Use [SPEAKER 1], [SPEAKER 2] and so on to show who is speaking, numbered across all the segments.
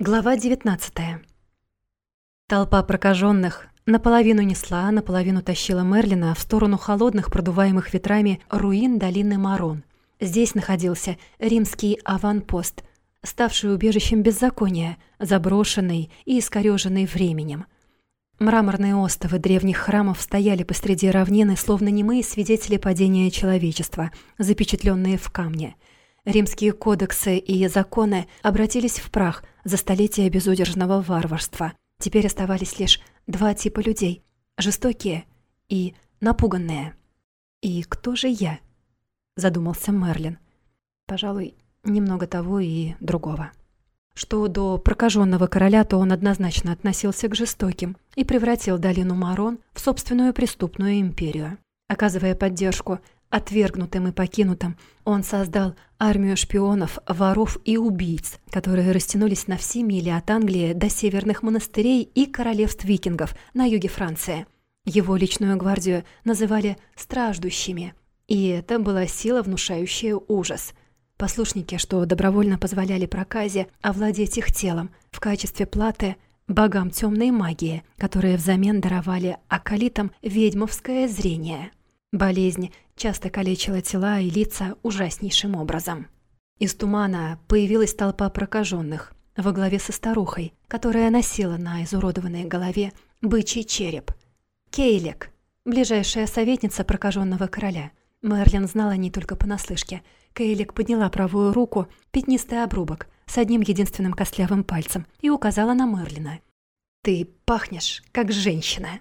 [SPEAKER 1] Глава 19 Толпа прокаженных наполовину несла, наполовину тащила Мерлина в сторону холодных, продуваемых ветрами руин долины Марон. Здесь находился римский аванпост, ставший убежищем беззакония, заброшенный и искорёженный временем. Мраморные остовы древних храмов стояли посреди равнины, словно немые свидетели падения человечества, запечатленные в камне. Римские кодексы и законы обратились в прах за столетия безудержного варварства. Теперь оставались лишь два типа людей — жестокие и напуганные. «И кто же я?» — задумался Мерлин. «Пожалуй, немного того и другого». Что до прокаженного короля, то он однозначно относился к жестоким и превратил долину Марон в собственную преступную империю. Оказывая поддержку отвергнутым и покинутым, он создал армию шпионов, воров и убийц, которые растянулись на все мили от Англии до северных монастырей и королевств викингов на юге Франции. Его личную гвардию называли «страждущими», и это была сила, внушающая ужас – Послушники, что добровольно позволяли проказе овладеть их телом в качестве платы богам темной магии, которые взамен даровали акалитам ведьмовское зрение. Болезнь часто калечила тела и лица ужаснейшим образом. Из тумана появилась толпа прокаженных во главе со старухой, которая носила на изуродованной голове бычий череп. Кейлек, ближайшая советница прокаженного короля. Мерлин знал о ней только понаслышке – Кейлик подняла правую руку, пятнистый обрубок, с одним единственным костлявым пальцем, и указала на Мерлина. «Ты пахнешь, как женщина!»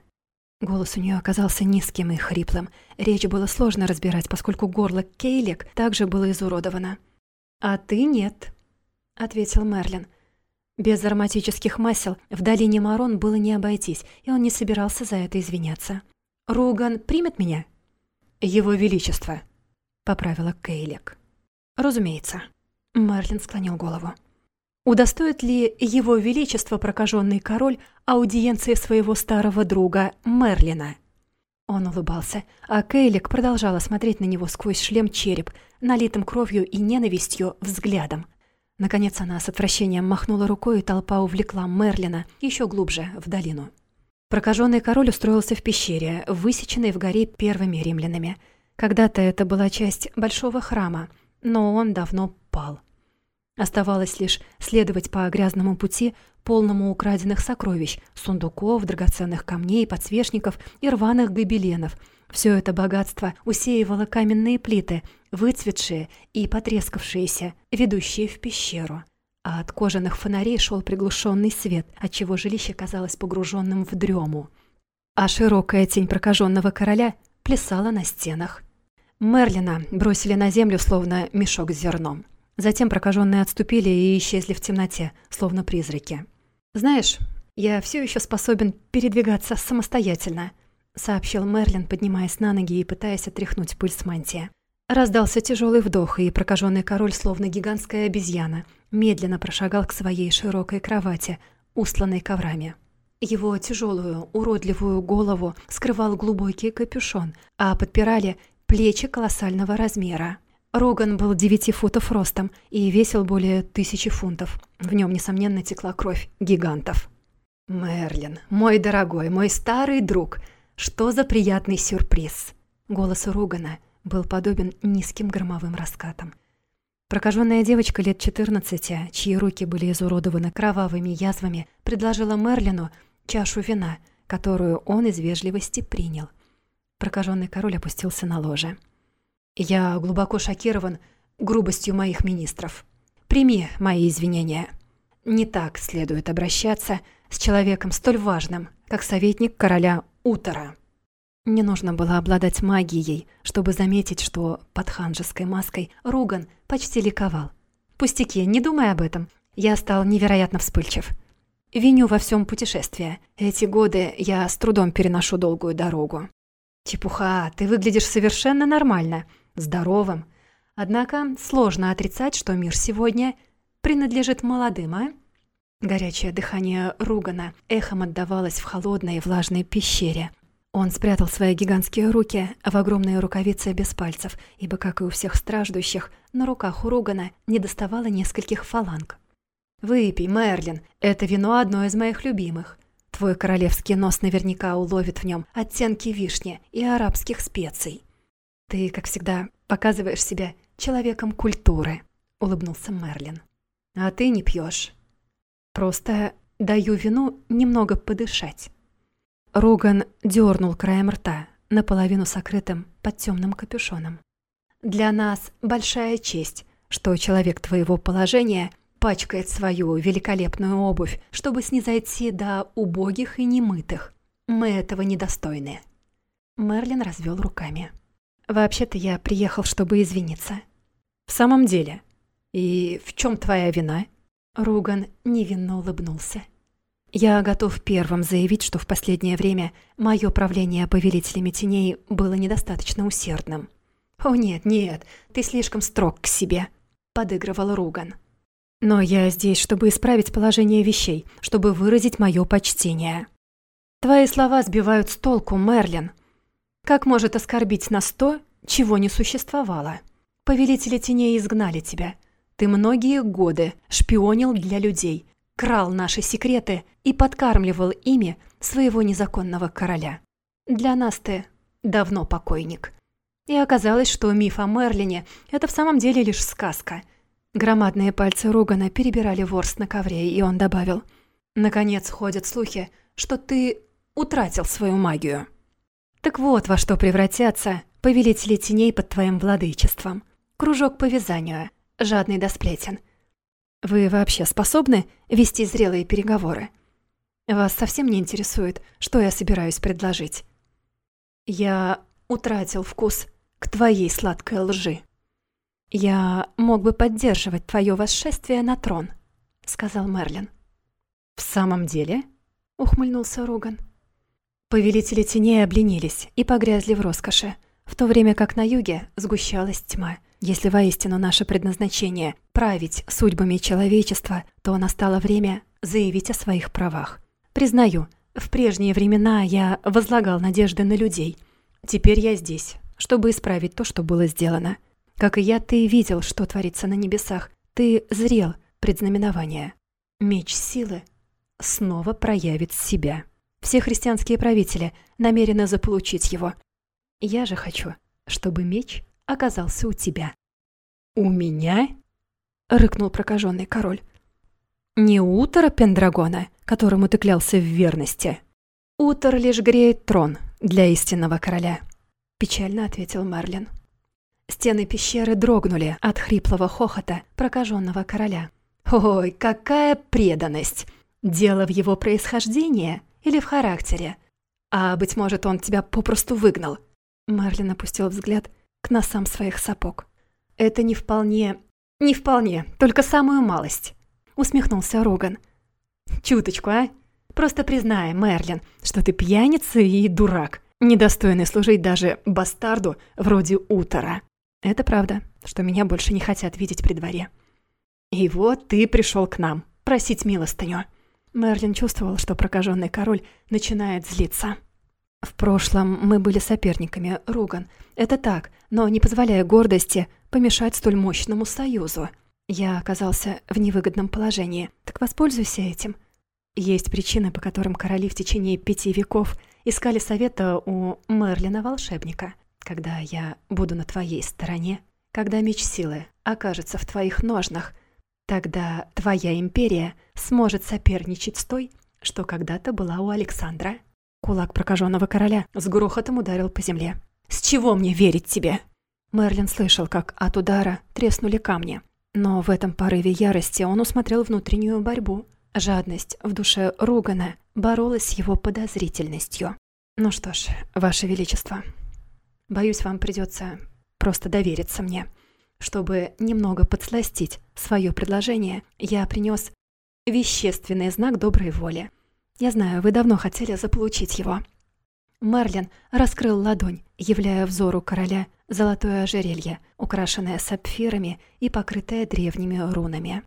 [SPEAKER 1] Голос у нее оказался низким и хриплым. Речь было сложно разбирать, поскольку горло Кейлик также было изуродовано. «А ты нет», — ответил Мерлин. Без ароматических масел в долине Марон было не обойтись, и он не собирался за это извиняться. «Руган примет меня?» «Его Величество», — поправила Кейлик. «Разумеется». Мерлин склонил голову. Удостоит ли его величество прокаженный король аудиенции своего старого друга Мерлина? Он улыбался, а Кейлик продолжала смотреть на него сквозь шлем череп, налитым кровью и ненавистью взглядом. Наконец она с отвращением махнула рукой, и толпа увлекла Мерлина еще глубже в долину. Прокаженный король устроился в пещере, высеченной в горе первыми римлянами. Когда-то это была часть большого храма — но он давно пал. Оставалось лишь следовать по грязному пути, полному украденных сокровищ, сундуков, драгоценных камней, подсвечников и рваных гобеленов. Все это богатство усеивало каменные плиты, выцветшие и потрескавшиеся, ведущие в пещеру. А от кожаных фонарей шел приглушенный свет, отчего жилище казалось погруженным в дрему. А широкая тень прокаженного короля плясала на стенах. Мерлина бросили на землю, словно мешок с зерном. Затем прокаженные отступили и исчезли в темноте, словно призраки. «Знаешь, я все еще способен передвигаться самостоятельно», сообщил Мерлин, поднимаясь на ноги и пытаясь отряхнуть пыль с мантии. Раздался тяжелый вдох, и прокаженный король, словно гигантская обезьяна, медленно прошагал к своей широкой кровати, устланной коврами. Его тяжелую, уродливую голову скрывал глубокий капюшон, а подпирали плечи колоссального размера. Роган был девяти футов ростом и весил более тысячи фунтов. В нем, несомненно, текла кровь гигантов. «Мерлин, мой дорогой, мой старый друг, что за приятный сюрприз!» Голос Рогана был подобен низким громовым раскатам. Прокаженная девочка лет 14, чьи руки были изуродованы кровавыми язвами, предложила Мерлину чашу вина, которую он из вежливости принял – Прокаженный король опустился на ложе. «Я глубоко шокирован грубостью моих министров. Прими мои извинения. Не так следует обращаться с человеком столь важным, как советник короля Утора». Не нужно было обладать магией, чтобы заметить, что под ханжеской маской Руган почти ликовал. «Пустяки, не думай об этом. Я стал невероятно вспыльчив. Виню во всем путешествие. Эти годы я с трудом переношу долгую дорогу. Чепуха, ты выглядишь совершенно нормально, здоровым. Однако сложно отрицать, что мир сегодня принадлежит молодым, а? Горячее дыхание Ругана эхом отдавалось в холодной и влажной пещере. Он спрятал свои гигантские руки в огромные рукавицы без пальцев, ибо, как и у всех страждущих, на руках у Ругана не доставало нескольких фаланг. Выпей, Мерлин, это вино одно из моих любимых. Твой королевский нос наверняка уловит в нем оттенки вишни и арабских специй. Ты, как всегда, показываешь себя человеком культуры», — улыбнулся Мерлин. «А ты не пьешь. Просто даю вину немного подышать». Руган дернул краем рта, наполовину сокрытым под темным капюшоном. «Для нас большая честь, что человек твоего положения пачкает свою великолепную обувь, чтобы снизойти до убогих и немытых. Мы этого недостойны». Мерлин развел руками. «Вообще-то я приехал, чтобы извиниться». «В самом деле? И в чем твоя вина?» Руган невинно улыбнулся. «Я готов первым заявить, что в последнее время мое правление повелителями теней было недостаточно усердным». «О нет, нет, ты слишком строг к себе», — подыгрывал Руган. «Но я здесь, чтобы исправить положение вещей, чтобы выразить мое почтение». «Твои слова сбивают с толку, Мерлин. Как может оскорбить нас то, чего не существовало?» Повелители теней изгнали тебя. Ты многие годы шпионил для людей, крал наши секреты и подкармливал ими своего незаконного короля. Для нас ты давно покойник. И оказалось, что миф о Мерлине — это в самом деле лишь сказка. Громадные пальцы Ругана перебирали ворс на ковре, и он добавил. «Наконец ходят слухи, что ты утратил свою магию. Так вот, во что превратятся повелители теней под твоим владычеством кружок по вязанию, жадный до сплетен. Вы вообще способны вести зрелые переговоры? Вас совсем не интересует, что я собираюсь предложить. Я утратил вкус к твоей сладкой лжи. Я мог бы поддерживать твое восшествие на трон, сказал Мерлин. В самом деле? ухмыльнулся Роган. Повелители теней обленились и погрязли в роскоши, в то время как на юге сгущалась тьма — если воистину наше предназначение — править судьбами человечества, то настало время заявить о своих правах. Признаю, в прежние времена я возлагал надежды на людей. Теперь я здесь, чтобы исправить то, что было сделано. Как и я, ты видел, что творится на небесах. Ты зрел предзнаменование. Меч силы снова проявит себя. Все христианские правители намерены заполучить его. Я же хочу, чтобы меч оказался у тебя». «У меня?» — рыкнул прокаженный король. «Не утро Пендрагона, которому ты клялся в верности. Утро лишь греет трон для истинного короля», — печально ответил Марлин. Стены пещеры дрогнули от хриплого хохота прокаженного короля. «Ой, какая преданность! Дело в его происхождении или в характере? А, быть может, он тебя попросту выгнал?» Марлин опустил взгляд к носам своих сапог. «Это не вполне... не вполне, только самую малость», — усмехнулся Роган. «Чуточку, а? Просто признай, Мерлин, что ты пьяница и дурак, недостойный служить даже бастарду вроде Утора. Это правда, что меня больше не хотят видеть при дворе. И вот ты пришел к нам, просить милостыню». Мерлин чувствовал, что прокаженный король начинает злиться. В прошлом мы были соперниками, Руган. Это так, но не позволяя гордости помешать столь мощному союзу. Я оказался в невыгодном положении. Так воспользуйся этим. Есть причины, по которым короли в течение пяти веков искали совета у Мерлина-волшебника. Когда я буду на твоей стороне, когда меч силы окажется в твоих ножнах, тогда твоя империя сможет соперничать с той, что когда-то была у Александра. Кулак прокаженного короля с грохотом ударил по земле. «С чего мне верить тебе?» Мерлин слышал, как от удара треснули камни. Но в этом порыве ярости он усмотрел внутреннюю борьбу. Жадность в душе Ругана боролась с его подозрительностью. «Ну что ж, Ваше Величество, боюсь, вам придется просто довериться мне. Чтобы немного подсластить свое предложение, я принес вещественный знак доброй воли. Я знаю, вы давно хотели заполучить его». Мерлин раскрыл ладонь, являя взору короля золотое ожерелье, украшенное сапфирами и покрытое древними рунами.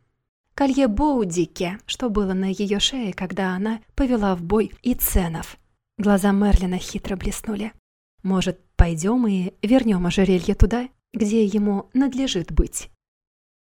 [SPEAKER 1] Колье Боудике, что было на ее шее, когда она повела в бой и ценов. Глаза Мерлина хитро блеснули. «Может, пойдем и вернем ожерелье туда, где ему надлежит быть?»